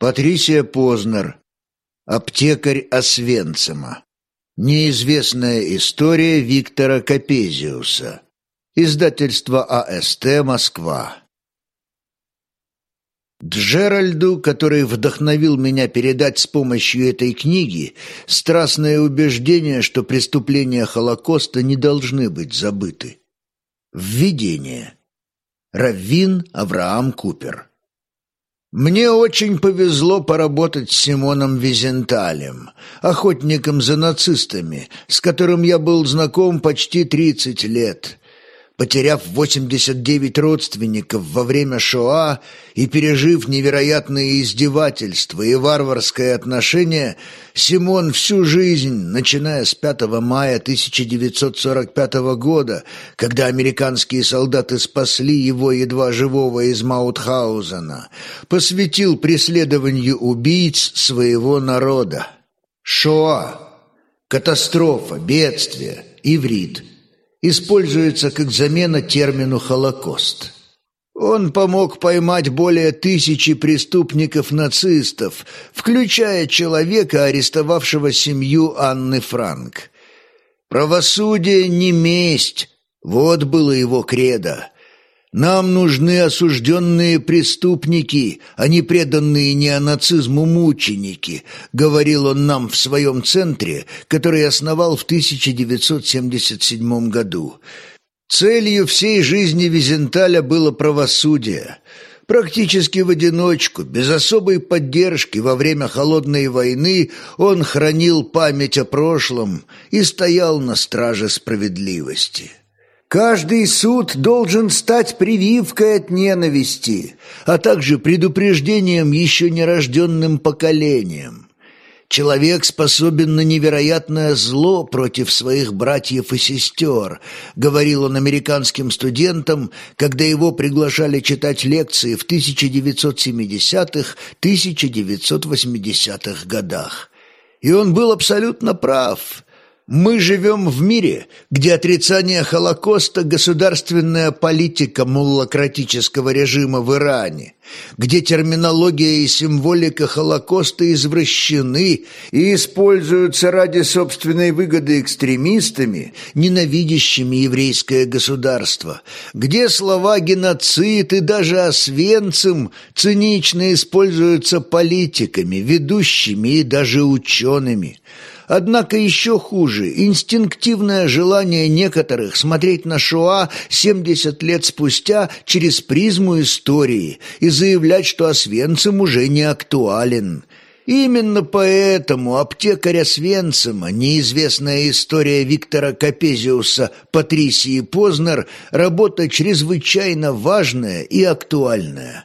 Патрисия Познер. Аптекарь Освенцима. Неизвестная история Виктора Капезиуса. Издательство АСТ «Москва». Джеральду, который вдохновил меня передать с помощью этой книги страстное убеждение, что преступления Холокоста не должны быть забыты. Введение. Раввин Авраам Купер. Мне очень повезло поработать с Симоном Визенталем, охотником за нацистами, с которым я был знаком почти тридцать лет, Потеряв 89 родственников во время Шоа и пережив невероятные издевательства и варварское отношение, Симон всю жизнь, начиная с 5 мая 1945 года, когда американские солдаты спасли его едва живого из Маутхаузена, посвятил преследованию убийц своего народа. Шоа – катастрофа, бедствие, иврит – используется как замена термину «Холокост». Он помог поймать более тысячи преступников-нацистов, включая человека, арестовавшего семью Анны Франк. «Правосудие не месть» — вот было его кредо. Нам нужны осужденные преступники, а не преданные неонацизму мученики», — говорил он нам в своем центре, который основал в 1977 году. Целью всей жизни Визенталя было правосудие. Практически в одиночку, без особой поддержки во время Холодной войны он хранил память о прошлом и стоял на страже справедливости. Каждый суд должен стать прививкой от ненависти, а также предупреждением еще нерожденным поколениям. Человек способен на невероятное зло против своих братьев и сестер, говорил он американским студентам, когда его приглашали читать лекции в 1970-1980-х годах. И он был абсолютно прав. Мы живем в мире, где отрицание Холокоста – государственная политика муллократического режима в Иране, где терминология и символика Холокоста извращены и используются ради собственной выгоды экстремистами, ненавидящими еврейское государство, где слова «геноцид» и даже «освенцим» цинично используются политиками, ведущими и даже учеными – Однако еще хуже – инстинктивное желание некоторых смотреть на Шоа 70 лет спустя через призму истории и заявлять, что Освенцим уже не актуален. Именно поэтому аптекаря Свенцима, неизвестная история Виктора Капезиуса Патрисии Познер, работа чрезвычайно важная и актуальная.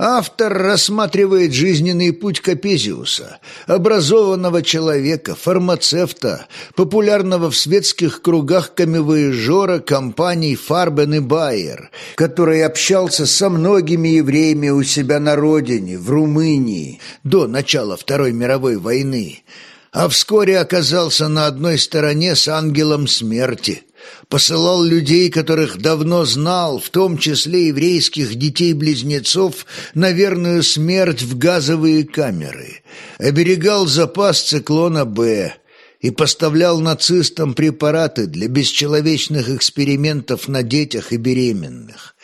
Автор рассматривает жизненный путь Капезиуса, образованного человека, фармацевта, популярного в светских кругах камевоежора компаний «Фарбен» и «Байер», который общался со многими евреями у себя на родине, в Румынии, до начала Второй мировой войны, а вскоре оказался на одной стороне с ангелом смерти – посылал людей, которых давно знал, в том числе еврейских детей-близнецов, на верную смерть в газовые камеры, оберегал запас циклона «Б», и поставлял нацистам препараты для бесчеловечных экспериментов на детях и беременных.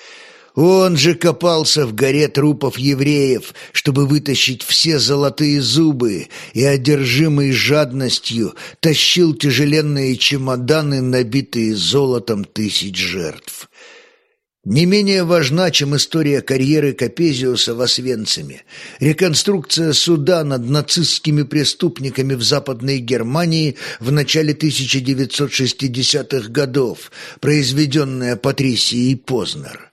Он же копался в горе трупов евреев, чтобы вытащить все золотые зубы, и, одержимый жадностью, тащил тяжеленные чемоданы, набитые золотом тысяч жертв. Не менее важна, чем история карьеры Капезиуса в Освенциме, реконструкция суда над нацистскими преступниками в Западной Германии в начале 1960-х годов, произведенная Патрисией Познер.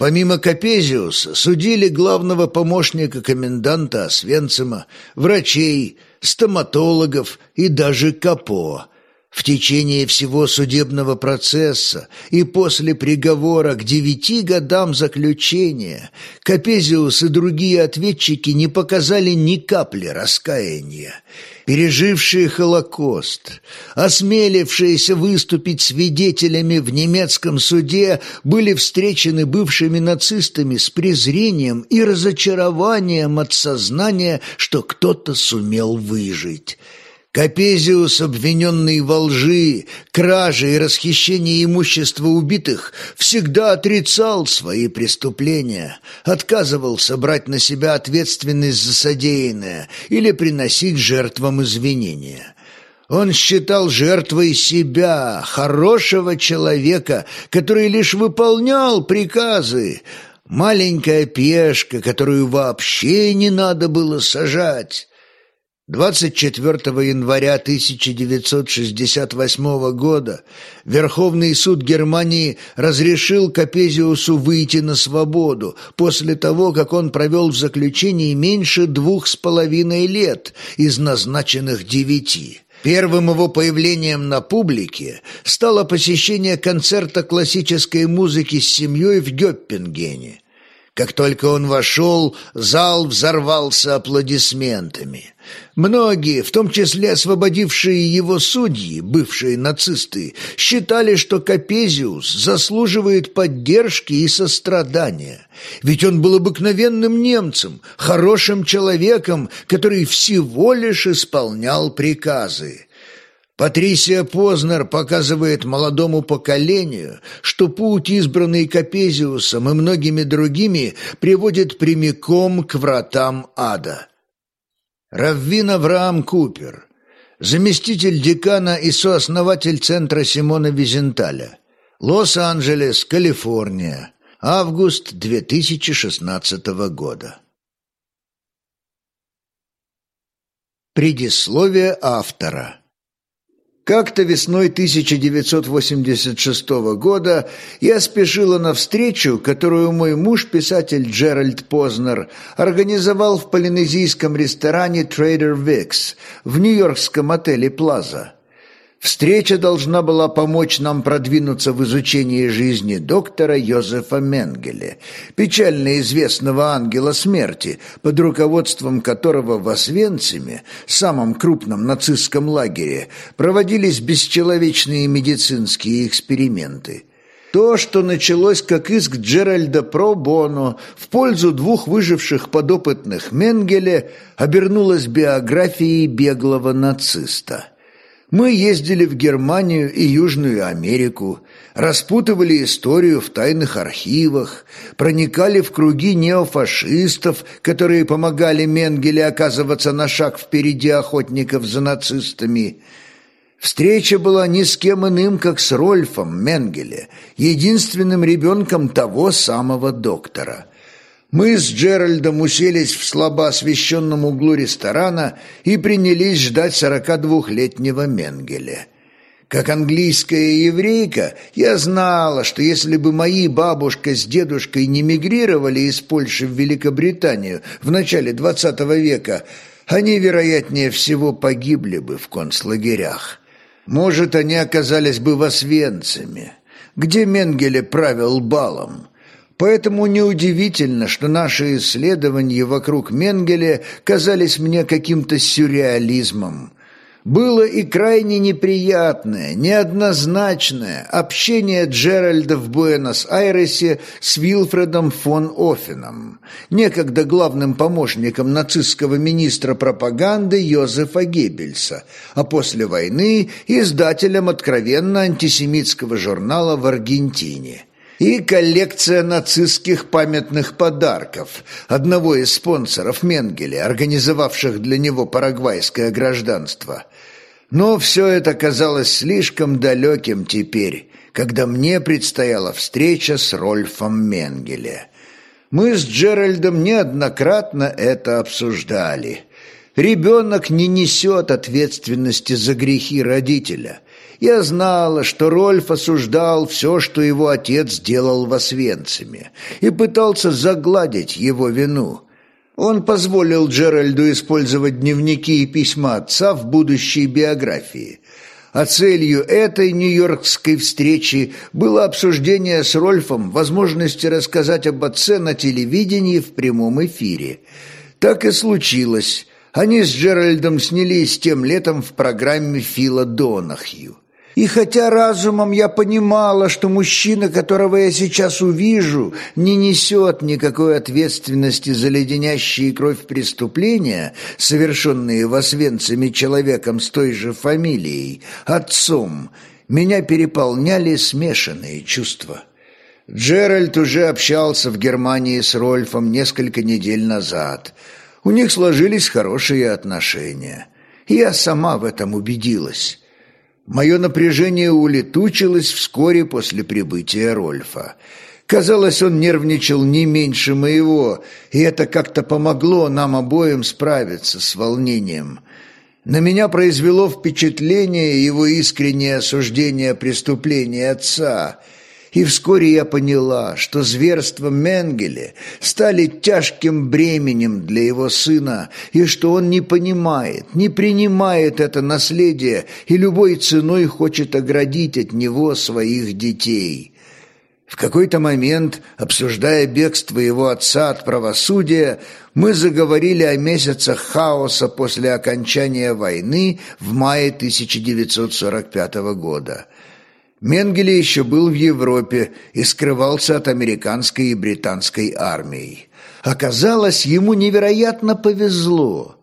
Помимо Капезиуса судили главного помощника коменданта Освенцима, врачей, стоматологов и даже Капо. В течение всего судебного процесса и после приговора к девяти годам заключения Капезиус и другие ответчики не показали ни капли раскаяния. Пережившие Холокост, осмелившиеся выступить свидетелями в немецком суде, были встречены бывшими нацистами с презрением и разочарованием от сознания, что кто-то сумел выжить – Капезиус, обвиненный во лжи, краже и расхищении имущества убитых, всегда отрицал свои преступления, отказывался брать на себя ответственность за содеянное или приносить жертвам извинения. Он считал жертвой себя, хорошего человека, который лишь выполнял приказы, маленькая пешка, которую вообще не надо было сажать. 24 января 1968 года Верховный суд Германии разрешил Капезиусу выйти на свободу после того, как он провел в заключении меньше двух с половиной лет из назначенных девяти. Первым его появлением на публике стало посещение концерта классической музыки с семьей в Гёппингене. Как только он вошел, зал взорвался аплодисментами. Многие, в том числе освободившие его судьи, бывшие нацисты, считали, что Капезиус заслуживает поддержки и сострадания. Ведь он был обыкновенным немцем, хорошим человеком, который всего лишь исполнял приказы. Патрисия Познер показывает молодому поколению, что путь, избранный Капезиусом и многими другими, приводит прямиком к вратам ада. Раввин Авраам Купер, заместитель декана и сооснователь центра Симона Визенталя, Лос-Анджелес, Калифорния, август 2016 года. Предисловие автора как-то весной 1986 года я спешила на встречу, которую мой муж, писатель Джеральд Познер, организовал в полинезийском ресторане Trader Vic's в нью-йоркском отеле «Плаза». Встреча должна была помочь нам продвинуться в изучении жизни доктора Йозефа Менгеле, печально известного ангела смерти, под руководством которого в Освенциме, самом крупном нацистском лагере, проводились бесчеловечные медицинские эксперименты. То, что началось как иск Джеральда про боно в пользу двух выживших подопытных Менгеле, обернулось биографией беглого нациста – мы ездили в Германию и Южную Америку, распутывали историю в тайных архивах, проникали в круги неофашистов, которые помогали Менгеле оказываться на шаг впереди охотников за нацистами. Встреча была ни с кем иным, как с Рольфом Менгеле, единственным ребенком того самого доктора – мы с Джеральдом уселись в слабо освещенном углу ресторана и принялись ждать сорока двухлетнего Менгеля. Как английская еврейка, я знала, что если бы мои бабушка с дедушкой не мигрировали из Польши в Великобританию в начале XX века, они, вероятнее всего, погибли бы в концлагерях. Может, они оказались бы в Освенциме, где Менгеле правил балом. Поэтому неудивительно, что наши исследования вокруг Менгеля казались мне каким-то сюрреализмом. Было и крайне неприятное, неоднозначное общение Джеральда в Буэнос-Айресе с Вилфредом фон Оффеном, некогда главным помощником нацистского министра пропаганды Йозефа Геббельса, а после войны издателем откровенно антисемитского журнала в Аргентине – и коллекция нацистских памятных подарков одного из спонсоров Менгеля, организовавших для него парагвайское гражданство. Но все это казалось слишком далеким теперь, когда мне предстояла встреча с Рольфом Менгеле. Мы с Джеральдом неоднократно это обсуждали. Ребенок не несет ответственности за грехи родителя – я знала, что Рольф осуждал все, что его отец делал в Освенциме, и пытался загладить его вину. Он позволил Джеральду использовать дневники и письма отца в будущей биографии. а целью этой нью-йоркской встречи было обсуждение с Рольфом возможности рассказать об отце на телевидении в прямом эфире. Так и случилось. Они с Джеральдом снялись тем летом в программе Фила Донахью. И хотя разумом я понимала, что мужчина, которого я сейчас увижу, не несет никакой ответственности за леденящие кровь преступления, совершенные в Освенциме человеком с той же фамилией, отцом, меня переполняли смешанные чувства. Джеральд уже общался в Германии с Рольфом несколько недель назад. У них сложились хорошие отношения. Я сама в этом убедилась. Мое напряжение улетучилось вскоре после прибытия Рольфа. Казалось, он нервничал не меньше моего, и это как-то помогло нам обоим справиться с волнением. На меня произвело впечатление его искреннее осуждение преступления отца – и вскоре я поняла, что зверства Менгеле стали тяжким бременем для его сына, и что он не понимает, не принимает это наследие и любой ценой хочет оградить от него своих детей. В какой-то момент, обсуждая бегство его отца от правосудия, мы заговорили о месяцах хаоса после окончания войны в мае 1945 года – Менгеле еще был в Европе и скрывался от американской и британской армии. Оказалось, ему невероятно повезло.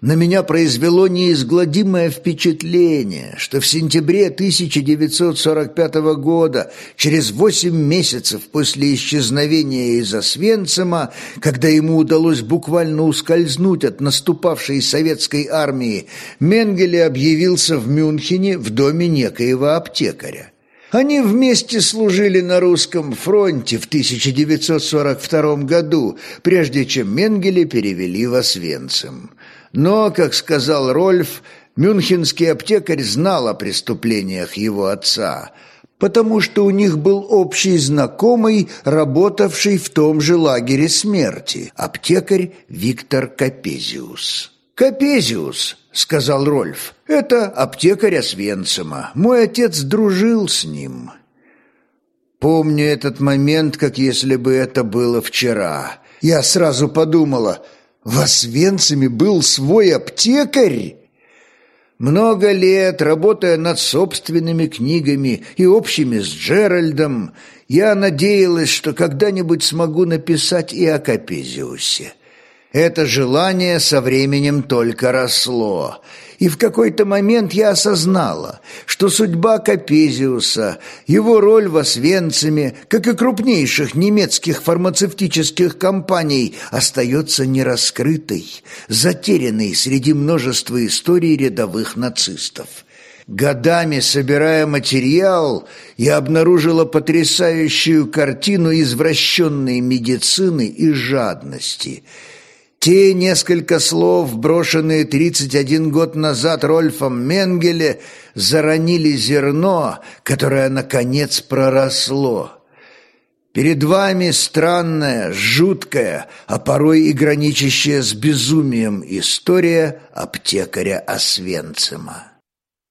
На меня произвело неизгладимое впечатление, что в сентябре 1945 года, через восемь месяцев после исчезновения из Освенцима, когда ему удалось буквально ускользнуть от наступавшей советской армии, Менгеле объявился в Мюнхене в доме некоего аптекаря. Они вместе служили на русском фронте в 1942 году, прежде чем Менгеле перевели в Освенцим. Но, как сказал Рольф, мюнхенский аптекарь знал о преступлениях его отца, потому что у них был общий знакомый, работавший в том же лагере смерти, аптекарь Виктор Капезиус. «Капезиус», — сказал Рольф, — «это аптекарь Освенцима. Мой отец дружил с ним». Помню этот момент, как если бы это было вчера. Я сразу подумала, в Освенциме был свой аптекарь? Много лет, работая над собственными книгами и общими с Джеральдом, я надеялась, что когда-нибудь смогу написать и о Капезиусе. Это желание со временем только росло, и в какой-то момент я осознала, что судьба Капезиуса, его роль в Освенциме, как и крупнейших немецких фармацевтических компаний, остается нераскрытой, затерянной среди множества историй рядовых нацистов. Годами собирая материал, я обнаружила потрясающую картину извращенной медицины и жадности – те несколько слов, брошенные 31 год назад Рольфом Менгеле, заронили зерно, которое, наконец, проросло. Перед вами странная, жуткая, а порой и граничащая с безумием история аптекаря Освенцима.